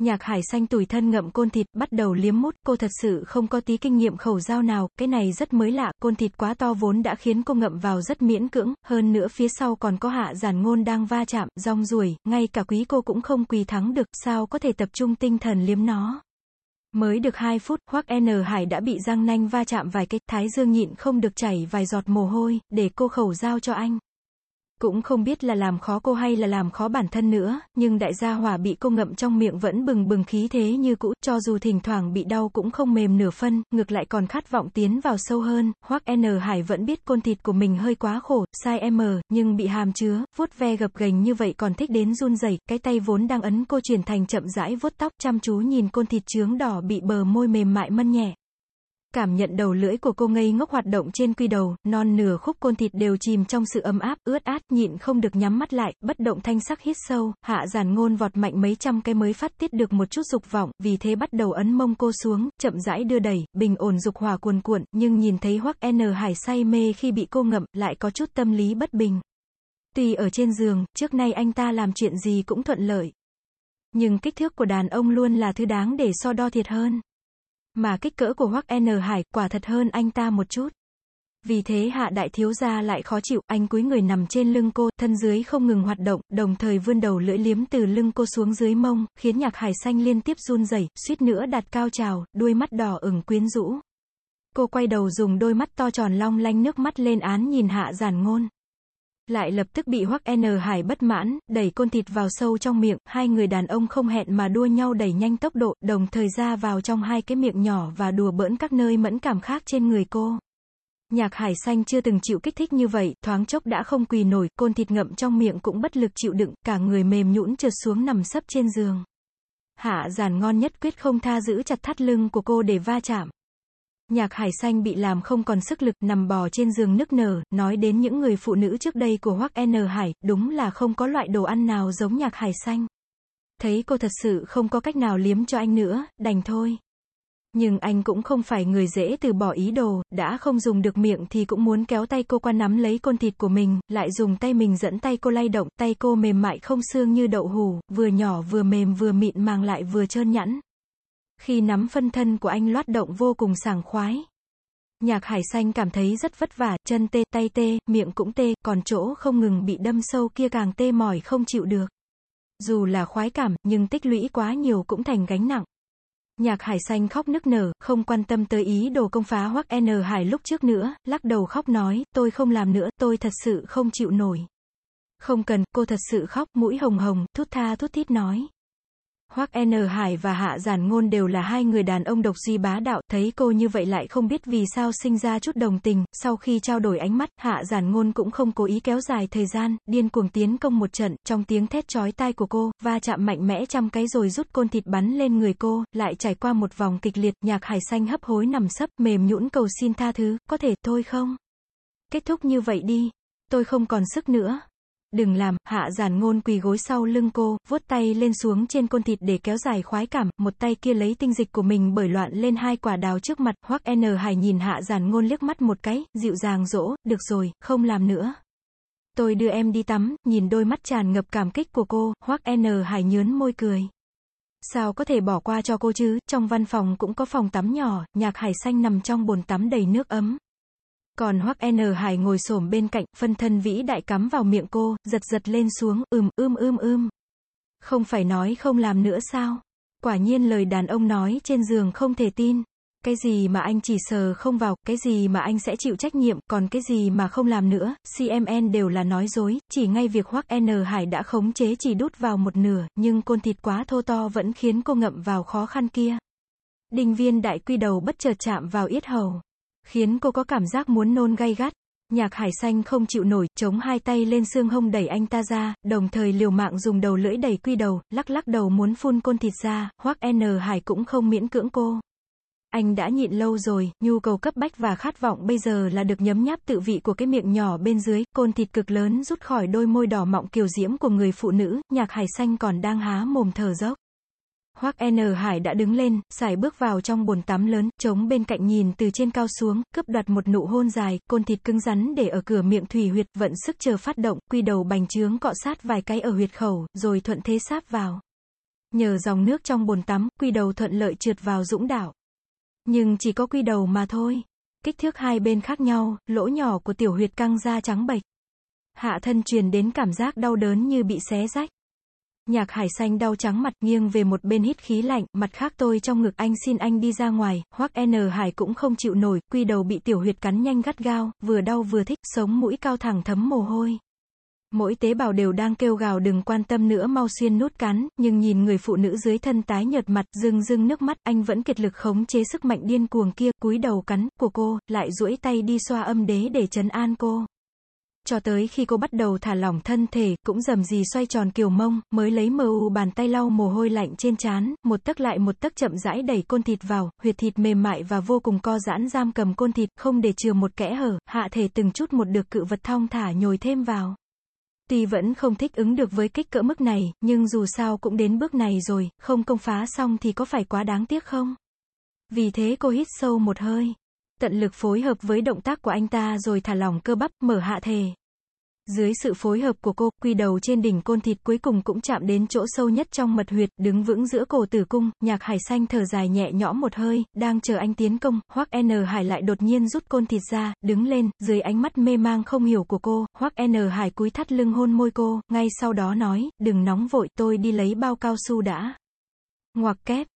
Nhạc hải xanh tủi thân ngậm côn thịt, bắt đầu liếm mút, cô thật sự không có tí kinh nghiệm khẩu giao nào, cái này rất mới lạ, côn thịt quá to vốn đã khiến cô ngậm vào rất miễn cưỡng, hơn nữa phía sau còn có hạ giản ngôn đang va chạm, rong ruổi, ngay cả quý cô cũng không quỳ thắng được, sao có thể tập trung tinh thần liếm nó. Mới được 2 phút, Hoắc N. Hải đã bị răng nanh va chạm vài cái, Thái Dương nhịn không được chảy vài giọt mồ hôi, để cô khẩu giao cho anh. Cũng không biết là làm khó cô hay là làm khó bản thân nữa, nhưng đại gia hỏa bị cô ngậm trong miệng vẫn bừng bừng khí thế như cũ, cho dù thỉnh thoảng bị đau cũng không mềm nửa phân, ngược lại còn khát vọng tiến vào sâu hơn, Hoắc N Hải vẫn biết côn thịt của mình hơi quá khổ, sai M, nhưng bị hàm chứa, vuốt ve gập gành như vậy còn thích đến run rẩy, cái tay vốn đang ấn cô chuyển thành chậm rãi vuốt tóc, chăm chú nhìn côn thịt trướng đỏ bị bờ môi mềm mại mân nhẹ. Cảm nhận đầu lưỡi của cô ngây ngốc hoạt động trên quy đầu, non nửa khúc côn thịt đều chìm trong sự ấm áp, ướt át, nhịn không được nhắm mắt lại, bất động thanh sắc hít sâu, hạ giản ngôn vọt mạnh mấy trăm cái mới phát tiết được một chút dục vọng, vì thế bắt đầu ấn mông cô xuống, chậm rãi đưa đẩy, bình ổn dục hỏa cuồn cuộn, nhưng nhìn thấy hoắc N Hải say mê khi bị cô ngậm, lại có chút tâm lý bất bình. Tuy ở trên giường, trước nay anh ta làm chuyện gì cũng thuận lợi. Nhưng kích thước của đàn ông luôn là thứ đáng để so đo thiệt hơn. Mà kích cỡ của Hoắc N Hải quả thật hơn anh ta một chút. Vì thế hạ đại thiếu gia lại khó chịu, anh cúi người nằm trên lưng cô, thân dưới không ngừng hoạt động, đồng thời vươn đầu lưỡi liếm từ lưng cô xuống dưới mông, khiến nhạc hải xanh liên tiếp run rẩy, suýt nữa đạt cao trào, đuôi mắt đỏ ửng quyến rũ. Cô quay đầu dùng đôi mắt to tròn long lanh nước mắt lên án nhìn hạ giản ngôn. Lại lập tức bị Hoắc N Hải bất mãn, đẩy côn thịt vào sâu trong miệng, hai người đàn ông không hẹn mà đua nhau đẩy nhanh tốc độ, đồng thời ra vào trong hai cái miệng nhỏ và đùa bỡn các nơi mẫn cảm khác trên người cô. Nhạc hải xanh chưa từng chịu kích thích như vậy, thoáng chốc đã không quỳ nổi, côn thịt ngậm trong miệng cũng bất lực chịu đựng, cả người mềm nhũn trượt xuống nằm sấp trên giường. Hạ giản ngon nhất quyết không tha giữ chặt thắt lưng của cô để va chạm. Nhạc hải xanh bị làm không còn sức lực, nằm bò trên giường nức nở, nói đến những người phụ nữ trước đây của Hoắc N Hải, đúng là không có loại đồ ăn nào giống nhạc hải xanh. Thấy cô thật sự không có cách nào liếm cho anh nữa, đành thôi. Nhưng anh cũng không phải người dễ từ bỏ ý đồ, đã không dùng được miệng thì cũng muốn kéo tay cô qua nắm lấy con thịt của mình, lại dùng tay mình dẫn tay cô lay động, tay cô mềm mại không xương như đậu hù, vừa nhỏ vừa mềm vừa mịn màng lại vừa trơn nhẵn. Khi nắm phân thân của anh loát động vô cùng sảng khoái. Nhạc hải xanh cảm thấy rất vất vả, chân tê, tay tê, miệng cũng tê, còn chỗ không ngừng bị đâm sâu kia càng tê mỏi không chịu được. Dù là khoái cảm, nhưng tích lũy quá nhiều cũng thành gánh nặng. Nhạc hải xanh khóc nức nở, không quan tâm tới ý đồ công phá hoắc N hải lúc trước nữa, lắc đầu khóc nói, tôi không làm nữa, tôi thật sự không chịu nổi. Không cần, cô thật sự khóc, mũi hồng hồng, thút tha thút thít nói. Hoắc N Hải và Hạ Giản Ngôn đều là hai người đàn ông độc duy bá đạo, thấy cô như vậy lại không biết vì sao sinh ra chút đồng tình, sau khi trao đổi ánh mắt, Hạ Giản Ngôn cũng không cố ý kéo dài thời gian, điên cuồng tiến công một trận, trong tiếng thét chói tai của cô, va chạm mạnh mẽ trăm cái rồi rút côn thịt bắn lên người cô, lại trải qua một vòng kịch liệt, nhạc hải xanh hấp hối nằm sấp, mềm nhũn cầu xin tha thứ, có thể thôi không? Kết thúc như vậy đi. Tôi không còn sức nữa. Đừng làm, hạ giản ngôn quỳ gối sau lưng cô, vuốt tay lên xuống trên côn thịt để kéo dài khoái cảm, một tay kia lấy tinh dịch của mình bởi loạn lên hai quả đào trước mặt, hoắc N Hải nhìn hạ giản ngôn liếc mắt một cái, dịu dàng dỗ, được rồi, không làm nữa. Tôi đưa em đi tắm, nhìn đôi mắt tràn ngập cảm kích của cô, hoắc N Hải nhớn môi cười. Sao có thể bỏ qua cho cô chứ, trong văn phòng cũng có phòng tắm nhỏ, nhạc hải xanh nằm trong bồn tắm đầy nước ấm. Còn Hoắc N Hải ngồi xổm bên cạnh, phân thân vĩ đại cắm vào miệng cô, giật giật lên xuống, ừm, ưm ưm ưm. Không phải nói không làm nữa sao? Quả nhiên lời đàn ông nói trên giường không thể tin. Cái gì mà anh chỉ sờ không vào, cái gì mà anh sẽ chịu trách nhiệm, còn cái gì mà không làm nữa, CMN đều là nói dối, chỉ ngay việc Hoắc N Hải đã khống chế chỉ đút vào một nửa, nhưng côn thịt quá thô to vẫn khiến cô ngậm vào khó khăn kia. Đình viên đại quy đầu bất chợt chạm vào yết hầu khiến cô có cảm giác muốn nôn gay gắt. Nhạc hải xanh không chịu nổi, chống hai tay lên xương hông đẩy anh ta ra, đồng thời liều mạng dùng đầu lưỡi đẩy quy đầu, lắc lắc đầu muốn phun côn thịt ra, hoắc N hải cũng không miễn cưỡng cô. Anh đã nhịn lâu rồi, nhu cầu cấp bách và khát vọng bây giờ là được nhấm nháp tự vị của cái miệng nhỏ bên dưới, côn thịt cực lớn rút khỏi đôi môi đỏ mọng kiều diễm của người phụ nữ, nhạc hải xanh còn đang há mồm thở dốc. Hoắc N Hải đã đứng lên, xài bước vào trong bồn tắm lớn, chống bên cạnh nhìn từ trên cao xuống, cướp đoạt một nụ hôn dài, côn thịt cứng rắn để ở cửa miệng thủy huyệt, vận sức chờ phát động, quy đầu bành trướng cọ sát vài cái ở huyệt khẩu, rồi thuận thế sáp vào. Nhờ dòng nước trong bồn tắm, quy đầu thuận lợi trượt vào dũng đảo. Nhưng chỉ có quy đầu mà thôi. Kích thước hai bên khác nhau, lỗ nhỏ của tiểu huyệt căng ra trắng bệch. Hạ thân truyền đến cảm giác đau đớn như bị xé rách. Nhạc hải xanh đau trắng mặt nghiêng về một bên hít khí lạnh, mặt khác tôi trong ngực anh xin anh đi ra ngoài, hoắc N hải cũng không chịu nổi, quy đầu bị tiểu huyệt cắn nhanh gắt gao, vừa đau vừa thích, sống mũi cao thẳng thấm mồ hôi. Mỗi tế bào đều đang kêu gào đừng quan tâm nữa mau xuyên nút cắn, nhưng nhìn người phụ nữ dưới thân tái nhợt mặt, rưng rưng nước mắt, anh vẫn kiệt lực khống chế sức mạnh điên cuồng kia, cúi đầu cắn, của cô, lại duỗi tay đi xoa âm đế để trấn an cô. Cho tới khi cô bắt đầu thả lỏng thân thể, cũng dầm gì xoay tròn kiều mông, mới lấy mờ u bàn tay lau mồ hôi lạnh trên trán, một tấc lại một tấc chậm rãi đẩy côn thịt vào, huyệt thịt mềm mại và vô cùng co giãn giam cầm côn thịt, không để chừa một kẽ hở, hạ thể từng chút một được cự vật thong thả nhồi thêm vào. Tuy vẫn không thích ứng được với kích cỡ mức này, nhưng dù sao cũng đến bước này rồi, không công phá xong thì có phải quá đáng tiếc không? Vì thế cô hít sâu một hơi. Tận lực phối hợp với động tác của anh ta rồi thả lỏng cơ bắp, mở hạ thề Dưới sự phối hợp của cô, quy đầu trên đỉnh côn thịt cuối cùng cũng chạm đến chỗ sâu nhất trong mật huyệt, đứng vững giữa cổ tử cung, nhạc hải xanh thở dài nhẹ nhõm một hơi, đang chờ anh tiến công, hoắc N hải lại đột nhiên rút côn thịt ra, đứng lên, dưới ánh mắt mê mang không hiểu của cô, hoắc N hải cúi thắt lưng hôn môi cô, ngay sau đó nói, đừng nóng vội, tôi đi lấy bao cao su đã. Ngoặc kép.